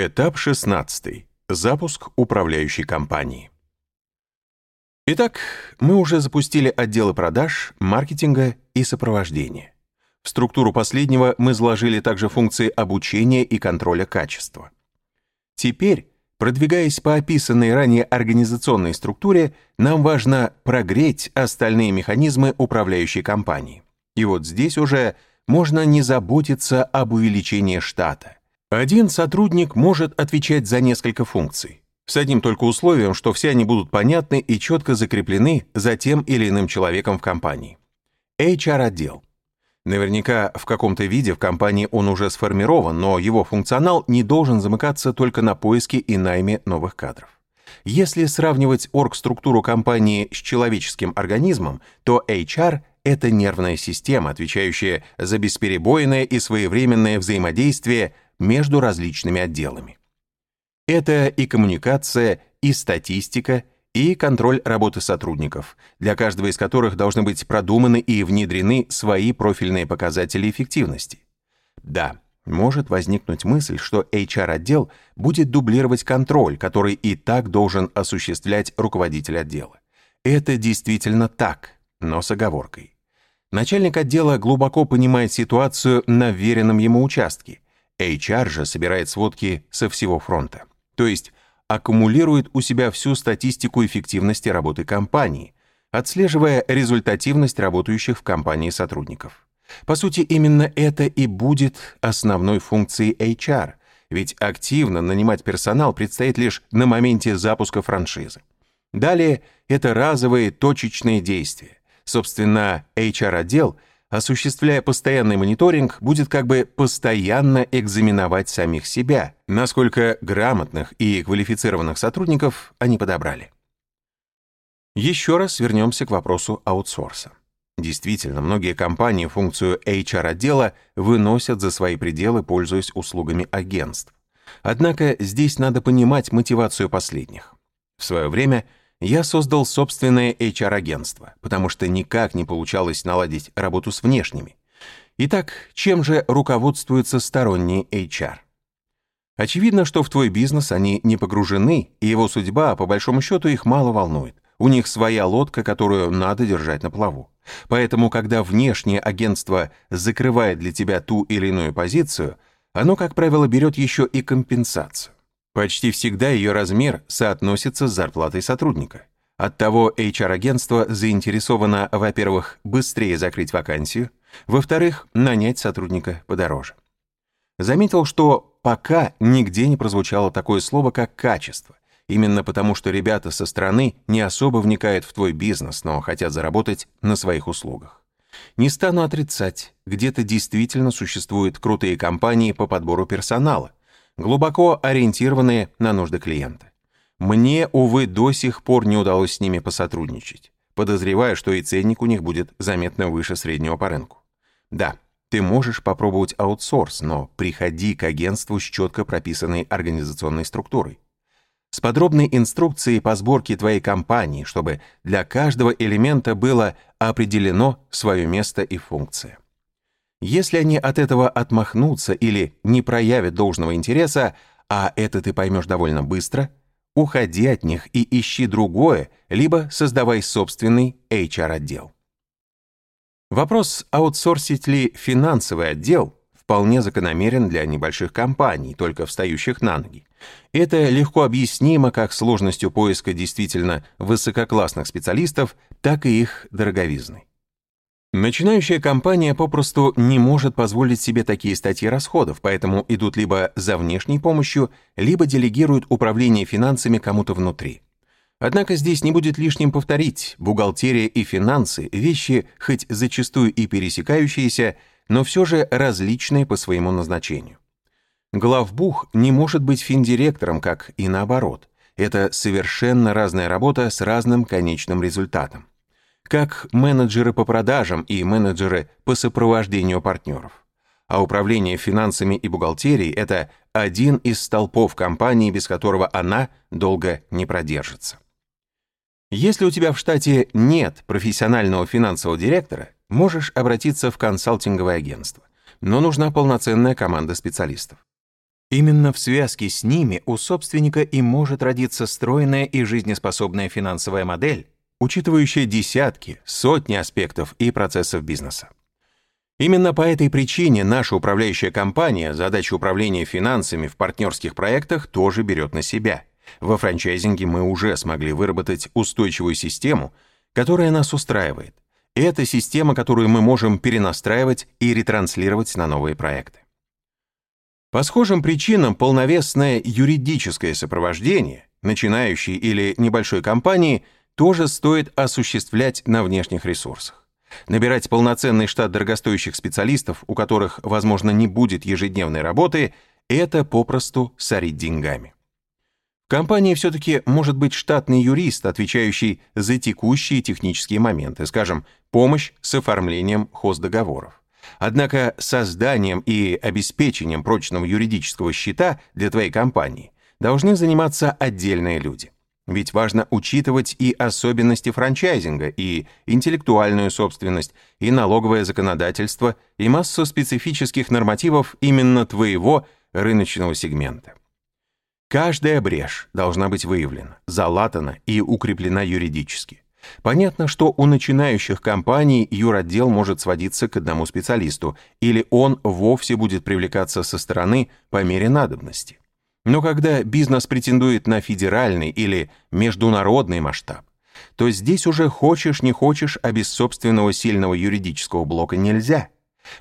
Этап 16. Запуск управляющей компании. Итак, мы уже запустили отделы продаж, маркетинга и сопровождения. В структуру последнего мы заложили также функции обучения и контроля качества. Теперь, продвигаясь по описанной ранее организационной структуре, нам важно прогреть остальные механизмы управляющей компании. И вот здесь уже можно не заботиться об увеличении штата. Один сотрудник может отвечать за несколько функций, с одним только условием, что все они будут понятны и четко закреплены за тем или иным человеком в компании. HR-отдел. Наверняка в каком-то виде в компании он уже сформирован, но его функционал не должен замыкаться только на поиске и найме новых кадров. Если сравнивать оргструктуру компании с человеческим организмом, то HR — это нервная система, отвечающая за бесперебойное и своевременное взаимодействие между различными отделами. Это и коммуникация, и статистика, и контроль работы сотрудников, для каждого из которых должны быть продуманы и внедрены свои профильные показатели эффективности. Да, может возникнуть мысль, что HR-отдел будет дублировать контроль, который и так должен осуществлять руководитель отдела. Это действительно так, но с оговоркой. Начальник отдела глубоко понимает ситуацию на веренном ему участке HR же собирает сводки со всего фронта, то есть аккумулирует у себя всю статистику эффективности работы компании, отслеживая результативность работающих в компании сотрудников. По сути, именно это и будет основной функцией HR, ведь активно нанимать персонал предстоит лишь на моменте запуска франшизы. Далее это разовые точечные действия. Собственно, HR-отдел — осуществляя постоянный мониторинг, будет как бы постоянно экзаменовать самих себя, насколько грамотных и квалифицированных сотрудников они подобрали. Еще раз вернемся к вопросу аутсорса. Действительно, многие компании функцию HR-отдела выносят за свои пределы, пользуясь услугами агентств. Однако здесь надо понимать мотивацию последних. В свое время – я создал собственное HR-агентство, потому что никак не получалось наладить работу с внешними. Итак, чем же руководствуется сторонний HR? Очевидно, что в твой бизнес они не погружены, и его судьба, по большому счету, их мало волнует. У них своя лодка, которую надо держать на плаву. Поэтому, когда внешнее агентство закрывает для тебя ту или иную позицию, оно, как правило, берет еще и компенсацию. Почти всегда ее размер соотносится с зарплатой сотрудника. Оттого HR-агентство заинтересовано, во-первых, быстрее закрыть вакансию, во-вторых, нанять сотрудника подороже. Заметил, что пока нигде не прозвучало такое слово, как «качество», именно потому что ребята со стороны не особо вникают в твой бизнес, но хотят заработать на своих услугах. Не стану отрицать, где-то действительно существуют крутые компании по подбору персонала, глубоко ориентированные на нужды клиента. Мне, увы, до сих пор не удалось с ними посотрудничать, подозревая, что и ценник у них будет заметно выше среднего по рынку. Да, ты можешь попробовать аутсорс, но приходи к агентству с четко прописанной организационной структурой. С подробной инструкцией по сборке твоей компании, чтобы для каждого элемента было определено свое место и функция. Если они от этого отмахнутся или не проявят должного интереса, а это ты поймешь довольно быстро, уходи от них и ищи другое, либо создавай собственный HR-отдел. Вопрос, аутсорсить ли финансовый отдел, вполне закономерен для небольших компаний, только встающих на ноги. Это легко объяснимо как сложностью поиска действительно высококлассных специалистов, так и их дороговизной. Начинающая компания попросту не может позволить себе такие статьи расходов, поэтому идут либо за внешней помощью, либо делегируют управление финансами кому-то внутри. Однако здесь не будет лишним повторить, бухгалтерия и финансы – вещи, хоть зачастую и пересекающиеся, но все же различные по своему назначению. Главбух не может быть финдиректором, как и наоборот. Это совершенно разная работа с разным конечным результатом как менеджеры по продажам и менеджеры по сопровождению партнеров. А управление финансами и бухгалтерией – это один из столпов компании, без которого она долго не продержится. Если у тебя в штате нет профессионального финансового директора, можешь обратиться в консалтинговое агентство, но нужна полноценная команда специалистов. Именно в связке с ними у собственника и может родиться стройная и жизнеспособная финансовая модель, учитывающая десятки, сотни аспектов и процессов бизнеса. Именно по этой причине наша управляющая компания задачу управления финансами в партнерских проектах тоже берет на себя. Во франчайзинге мы уже смогли выработать устойчивую систему, которая нас устраивает. Это система, которую мы можем перенастраивать и ретранслировать на новые проекты. По схожим причинам полновесное юридическое сопровождение начинающей или небольшой компании тоже стоит осуществлять на внешних ресурсах. Набирать полноценный штат дорогостоящих специалистов, у которых, возможно, не будет ежедневной работы, это попросту сорить деньгами. В компании все-таки может быть штатный юрист, отвечающий за текущие технические моменты, скажем, помощь с оформлением хоздоговоров. Однако созданием и обеспечением прочного юридического счета для твоей компании должны заниматься отдельные люди. Ведь важно учитывать и особенности франчайзинга, и интеллектуальную собственность, и налоговое законодательство, и массу специфических нормативов именно твоего рыночного сегмента. Каждая брешь должна быть выявлена, залатана и укреплена юридически. Понятно, что у начинающих компаний юротдел может сводиться к одному специалисту, или он вовсе будет привлекаться со стороны по мере надобности. Но когда бизнес претендует на федеральный или международный масштаб, то здесь уже хочешь не хочешь, а без собственного сильного юридического блока нельзя,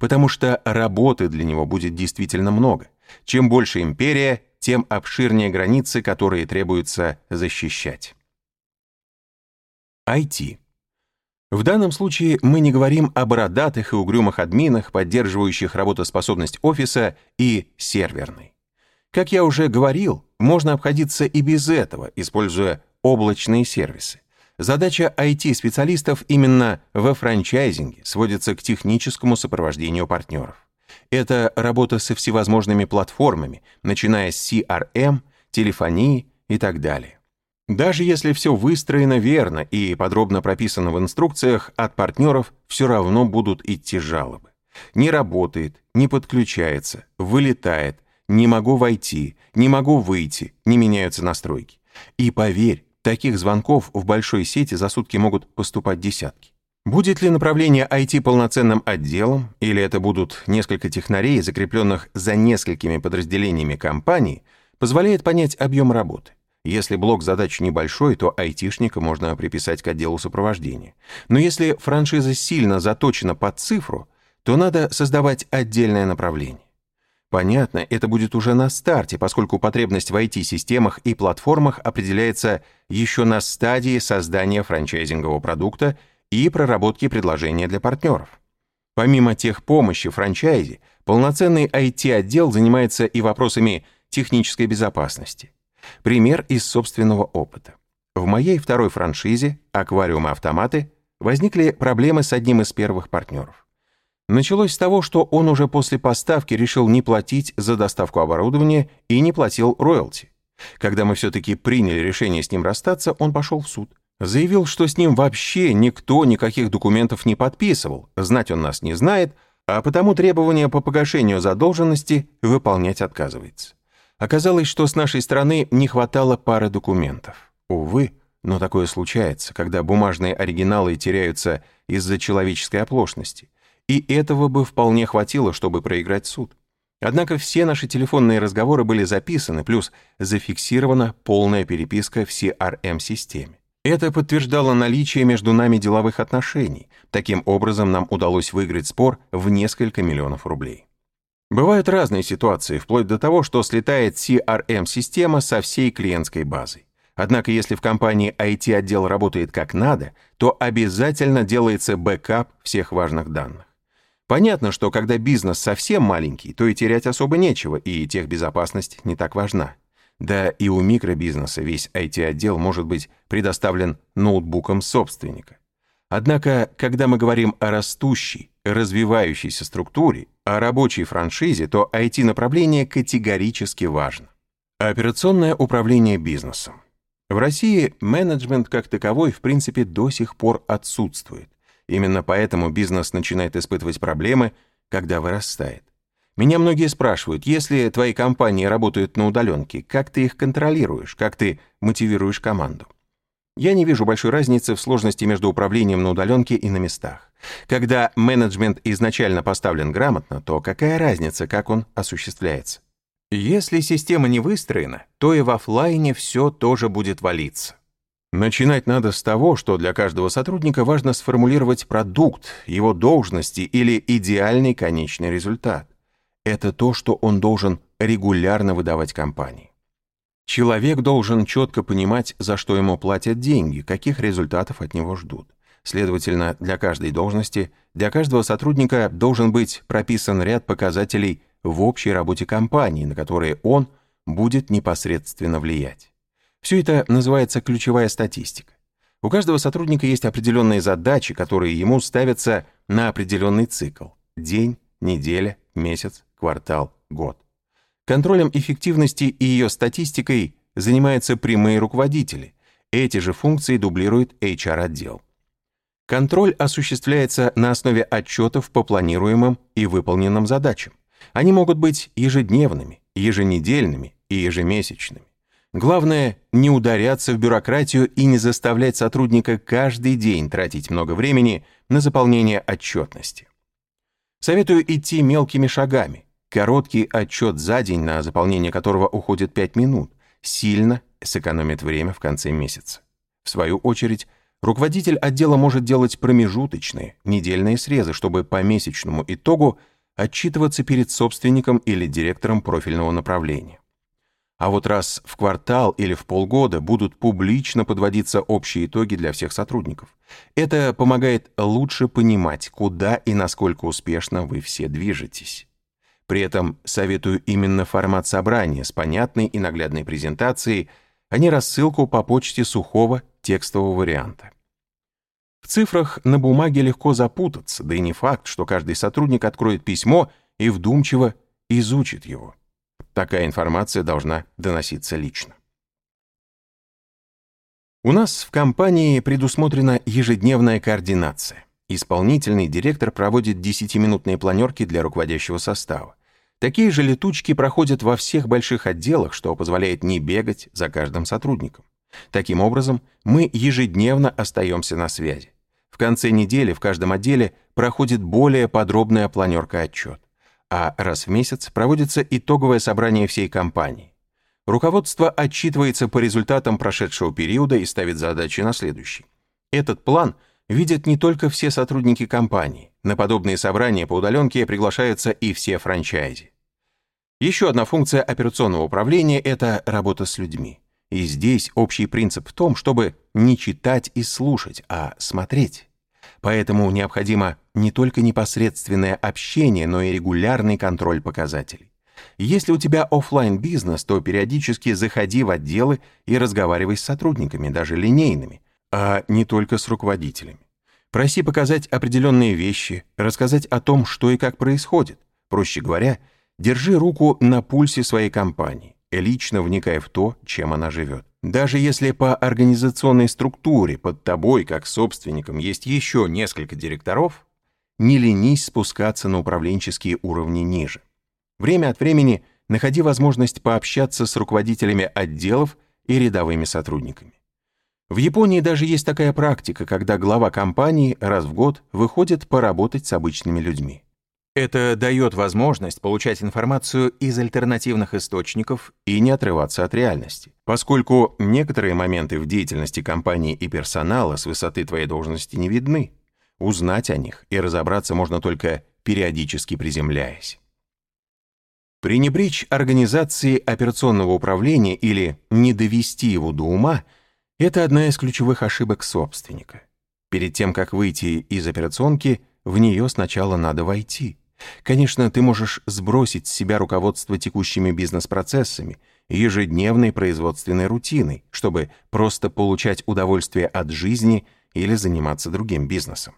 потому что работы для него будет действительно много. Чем больше империя, тем обширнее границы, которые требуется защищать. IT. В данном случае мы не говорим о бородатых и угрюмых админах, поддерживающих работоспособность офиса и серверной. Как я уже говорил, можно обходиться и без этого, используя облачные сервисы. Задача IT-специалистов именно во франчайзинге сводится к техническому сопровождению партнеров. Это работа со всевозможными платформами, начиная с CRM, телефонии и так далее. Даже если все выстроено верно и подробно прописано в инструкциях, от партнеров все равно будут идти жалобы. Не работает, не подключается, вылетает, не могу войти, не могу выйти, не меняются настройки. И поверь, таких звонков в большой сети за сутки могут поступать десятки. Будет ли направление IT полноценным отделом, или это будут несколько технарей, закрепленных за несколькими подразделениями компании, позволяет понять объем работы. Если блок задач небольшой, то айтишника можно приписать к отделу сопровождения. Но если франшиза сильно заточена под цифру, то надо создавать отдельное направление. Понятно, это будет уже на старте, поскольку потребность в IT-системах и платформах определяется еще на стадии создания франчайзингового продукта и проработки предложения для партнеров. Помимо техпомощи франчайзи, полноценный IT-отдел занимается и вопросами технической безопасности. Пример из собственного опыта. В моей второй франшизе «Аквариумы-автоматы» возникли проблемы с одним из первых партнеров. Началось с того, что он уже после поставки решил не платить за доставку оборудования и не платил роялти. Когда мы все-таки приняли решение с ним расстаться, он пошел в суд. Заявил, что с ним вообще никто никаких документов не подписывал, знать он нас не знает, а потому требования по погашению задолженности выполнять отказывается. Оказалось, что с нашей стороны не хватало пары документов. Увы, но такое случается, когда бумажные оригиналы теряются из-за человеческой оплошности. И этого бы вполне хватило, чтобы проиграть суд. Однако все наши телефонные разговоры были записаны, плюс зафиксирована полная переписка в CRM-системе. Это подтверждало наличие между нами деловых отношений. Таким образом, нам удалось выиграть спор в несколько миллионов рублей. Бывают разные ситуации, вплоть до того, что слетает CRM-система со всей клиентской базой. Однако если в компании IT-отдел работает как надо, то обязательно делается бэкап всех важных данных. Понятно, что когда бизнес совсем маленький, то и терять особо нечего, и техбезопасность не так важна. Да и у микробизнеса весь IT-отдел может быть предоставлен ноутбуком собственника. Однако, когда мы говорим о растущей, развивающейся структуре, о рабочей франшизе, то IT-направление категорически важно. Операционное управление бизнесом. В России менеджмент как таковой в принципе до сих пор отсутствует. Именно поэтому бизнес начинает испытывать проблемы, когда вырастает. Меня многие спрашивают, если твои компании работают на удаленке, как ты их контролируешь, как ты мотивируешь команду? Я не вижу большой разницы в сложности между управлением на удаленке и на местах. Когда менеджмент изначально поставлен грамотно, то какая разница, как он осуществляется? Если система не выстроена, то и в офлайне все тоже будет валиться. Начинать надо с того, что для каждого сотрудника важно сформулировать продукт, его должности или идеальный конечный результат. Это то, что он должен регулярно выдавать компании. Человек должен четко понимать, за что ему платят деньги, каких результатов от него ждут. Следовательно, для каждой должности, для каждого сотрудника должен быть прописан ряд показателей в общей работе компании, на которые он будет непосредственно влиять. Все это называется ключевая статистика. У каждого сотрудника есть определенные задачи, которые ему ставятся на определенный цикл – день, неделя, месяц, квартал, год. Контролем эффективности и ее статистикой занимаются прямые руководители. Эти же функции дублирует HR-отдел. Контроль осуществляется на основе отчетов по планируемым и выполненным задачам. Они могут быть ежедневными, еженедельными и ежемесячными. Главное — не ударяться в бюрократию и не заставлять сотрудника каждый день тратить много времени на заполнение отчетности. Советую идти мелкими шагами. Короткий отчет за день, на заполнение которого уходит 5 минут, сильно сэкономит время в конце месяца. В свою очередь, руководитель отдела может делать промежуточные, недельные срезы, чтобы по месячному итогу отчитываться перед собственником или директором профильного направления. А вот раз в квартал или в полгода будут публично подводиться общие итоги для всех сотрудников. Это помогает лучше понимать, куда и насколько успешно вы все движетесь. При этом советую именно формат собрания с понятной и наглядной презентацией, а не рассылку по почте сухого текстового варианта. В цифрах на бумаге легко запутаться, да и не факт, что каждый сотрудник откроет письмо и вдумчиво изучит его. Такая информация должна доноситься лично. У нас в компании предусмотрена ежедневная координация. Исполнительный директор проводит 10-минутные планерки для руководящего состава. Такие же летучки проходят во всех больших отделах, что позволяет не бегать за каждым сотрудником. Таким образом, мы ежедневно остаемся на связи. В конце недели в каждом отделе проходит более подробная планерка-отчет а раз в месяц проводится итоговое собрание всей компании. Руководство отчитывается по результатам прошедшего периода и ставит задачи на следующий. Этот план видят не только все сотрудники компании. На подобные собрания по удаленке приглашаются и все франчайзи. Еще одна функция операционного управления — это работа с людьми. И здесь общий принцип в том, чтобы не читать и слушать, а смотреть. Поэтому необходимо не только непосредственное общение, но и регулярный контроль показателей. Если у тебя офлайн бизнес то периодически заходи в отделы и разговаривай с сотрудниками, даже линейными, а не только с руководителями. Проси показать определенные вещи, рассказать о том, что и как происходит. Проще говоря, держи руку на пульсе своей компании, лично вникая в то, чем она живет. Даже если по организационной структуре под тобой, как собственником, есть еще несколько директоров, не ленись спускаться на управленческие уровни ниже. Время от времени находи возможность пообщаться с руководителями отделов и рядовыми сотрудниками. В Японии даже есть такая практика, когда глава компании раз в год выходит поработать с обычными людьми. Это дает возможность получать информацию из альтернативных источников и не отрываться от реальности. Поскольку некоторые моменты в деятельности компании и персонала с высоты твоей должности не видны, узнать о них и разобраться можно только периодически приземляясь. Пренебречь организации операционного управления или не довести его до ума – это одна из ключевых ошибок собственника. Перед тем, как выйти из операционки, в нее сначала надо войти – Конечно, ты можешь сбросить с себя руководство текущими бизнес-процессами, ежедневной производственной рутиной, чтобы просто получать удовольствие от жизни или заниматься другим бизнесом.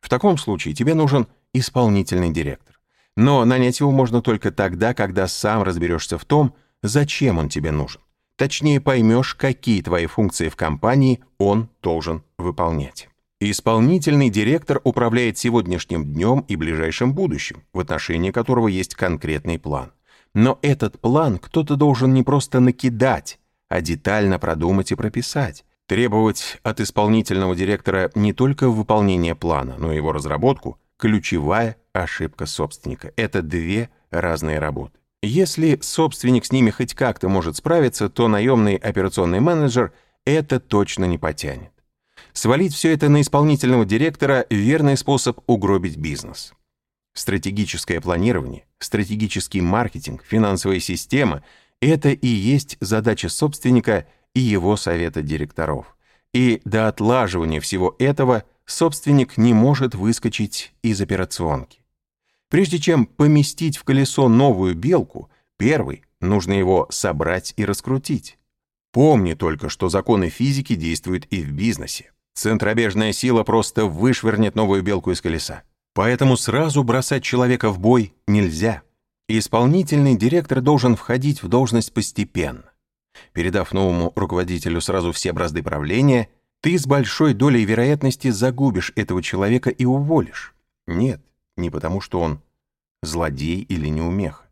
В таком случае тебе нужен исполнительный директор. Но нанять его можно только тогда, когда сам разберешься в том, зачем он тебе нужен. Точнее, поймешь, какие твои функции в компании он должен выполнять. Исполнительный директор управляет сегодняшним днем и ближайшим будущим, в отношении которого есть конкретный план. Но этот план кто-то должен не просто накидать, а детально продумать и прописать. Требовать от исполнительного директора не только выполнения плана, но и его разработку – ключевая ошибка собственника. Это две разные работы. Если собственник с ними хоть как-то может справиться, то наемный операционный менеджер это точно не потянет. Свалить все это на исполнительного директора – верный способ угробить бизнес. Стратегическое планирование, стратегический маркетинг, финансовая система – это и есть задача собственника и его совета директоров. И до отлаживания всего этого собственник не может выскочить из операционки. Прежде чем поместить в колесо новую белку, первый нужно его собрать и раскрутить. Помни только, что законы физики действуют и в бизнесе. Центробежная сила просто вышвырнет новую белку из колеса. Поэтому сразу бросать человека в бой нельзя. Исполнительный директор должен входить в должность постепенно. Передав новому руководителю сразу все бразды правления, ты с большой долей вероятности загубишь этого человека и уволишь. Нет, не потому что он злодей или неумех,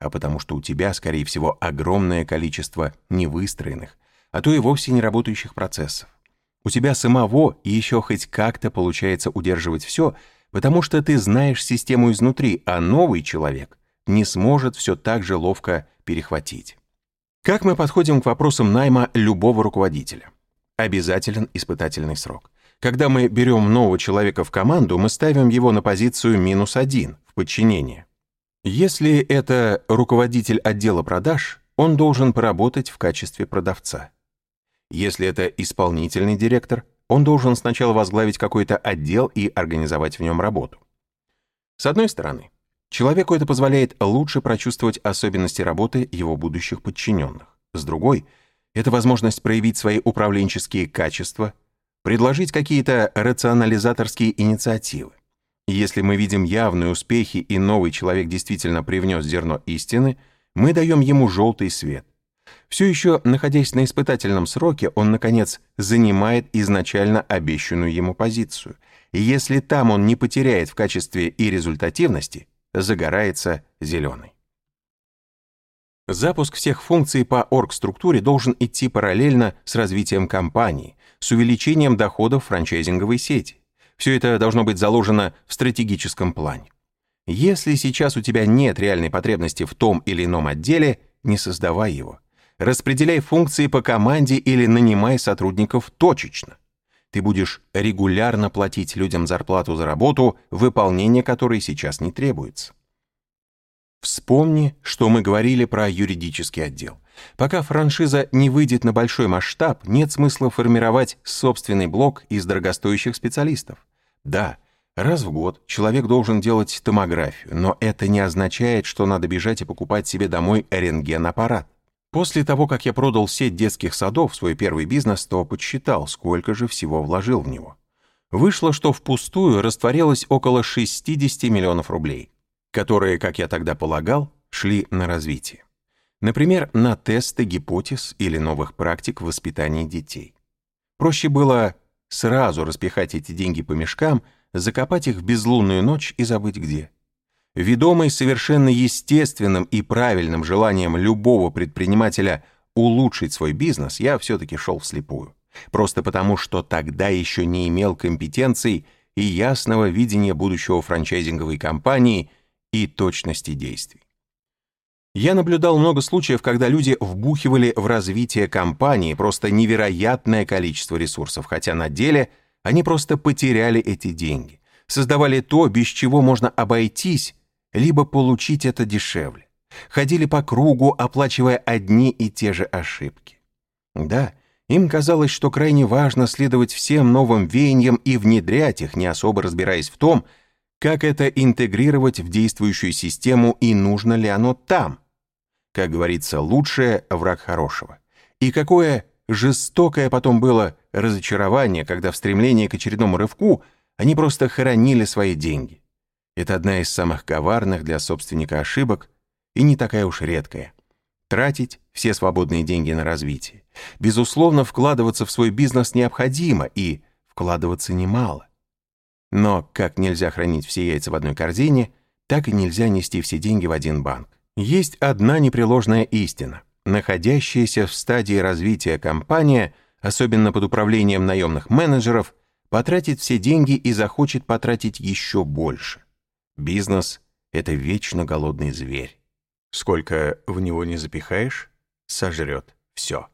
а потому что у тебя, скорее всего, огромное количество невыстроенных, а то и вовсе не работающих процессов. У тебя самого еще хоть как-то получается удерживать все, потому что ты знаешь систему изнутри, а новый человек не сможет все так же ловко перехватить. Как мы подходим к вопросам найма любого руководителя? Обязателен испытательный срок. Когда мы берем нового человека в команду, мы ставим его на позицию минус один в подчинение. Если это руководитель отдела продаж, он должен поработать в качестве продавца. Если это исполнительный директор, он должен сначала возглавить какой-то отдел и организовать в нем работу. С одной стороны, человеку это позволяет лучше прочувствовать особенности работы его будущих подчиненных. С другой, это возможность проявить свои управленческие качества, предложить какие-то рационализаторские инициативы. Если мы видим явные успехи и новый человек действительно привнес зерно истины, мы даем ему желтый свет. Все еще находясь на испытательном сроке, он, наконец, занимает изначально обещанную ему позицию. И если там он не потеряет в качестве и результативности, загорается зеленый. Запуск всех функций по оргструктуре должен идти параллельно с развитием компании, с увеличением доходов франчайзинговой сети. Все это должно быть заложено в стратегическом плане. Если сейчас у тебя нет реальной потребности в том или ином отделе, не создавай его распределяй функции по команде или нанимай сотрудников точечно. Ты будешь регулярно платить людям зарплату за работу, выполнение которой сейчас не требуется. Вспомни, что мы говорили про юридический отдел. Пока франшиза не выйдет на большой масштаб, нет смысла формировать собственный блок из дорогостоящих специалистов. Да, раз в год человек должен делать томографию, но это не означает, что надо бежать и покупать себе домой рентген-аппарат. После того, как я продал сеть детских садов, свой первый бизнес, то подсчитал, сколько же всего вложил в него. Вышло, что впустую растворилось около 60 миллионов рублей, которые, как я тогда полагал, шли на развитие. Например, на тесты гипотез или новых практик в воспитании детей. Проще было сразу распихать эти деньги по мешкам, закопать их в безлунную ночь и забыть где. Ведомый совершенно естественным и правильным желанием любого предпринимателя улучшить свой бизнес, я все-таки шел вслепую. Просто потому, что тогда еще не имел компетенций и ясного видения будущего франчайзинговой компании и точности действий. Я наблюдал много случаев, когда люди вбухивали в развитие компании просто невероятное количество ресурсов, хотя на деле они просто потеряли эти деньги. Создавали то, без чего можно обойтись, либо получить это дешевле. Ходили по кругу, оплачивая одни и те же ошибки. Да, им казалось, что крайне важно следовать всем новым веяниям и внедрять их, не особо разбираясь в том, как это интегрировать в действующую систему и нужно ли оно там. Как говорится, лучшее — враг хорошего. И какое жестокое потом было разочарование, когда в стремлении к очередному рывку они просто хоронили свои деньги. Это одна из самых коварных для собственника ошибок и не такая уж редкая. Тратить все свободные деньги на развитие. Безусловно, вкладываться в свой бизнес необходимо, и вкладываться немало. Но как нельзя хранить все яйца в одной корзине, так и нельзя нести все деньги в один банк. Есть одна непреложная истина. Находящаяся в стадии развития компания, особенно под управлением наемных менеджеров, потратит все деньги и захочет потратить еще больше. Бизнес — это вечно голодный зверь. Сколько в него не запихаешь, сожрет все.